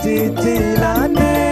titilane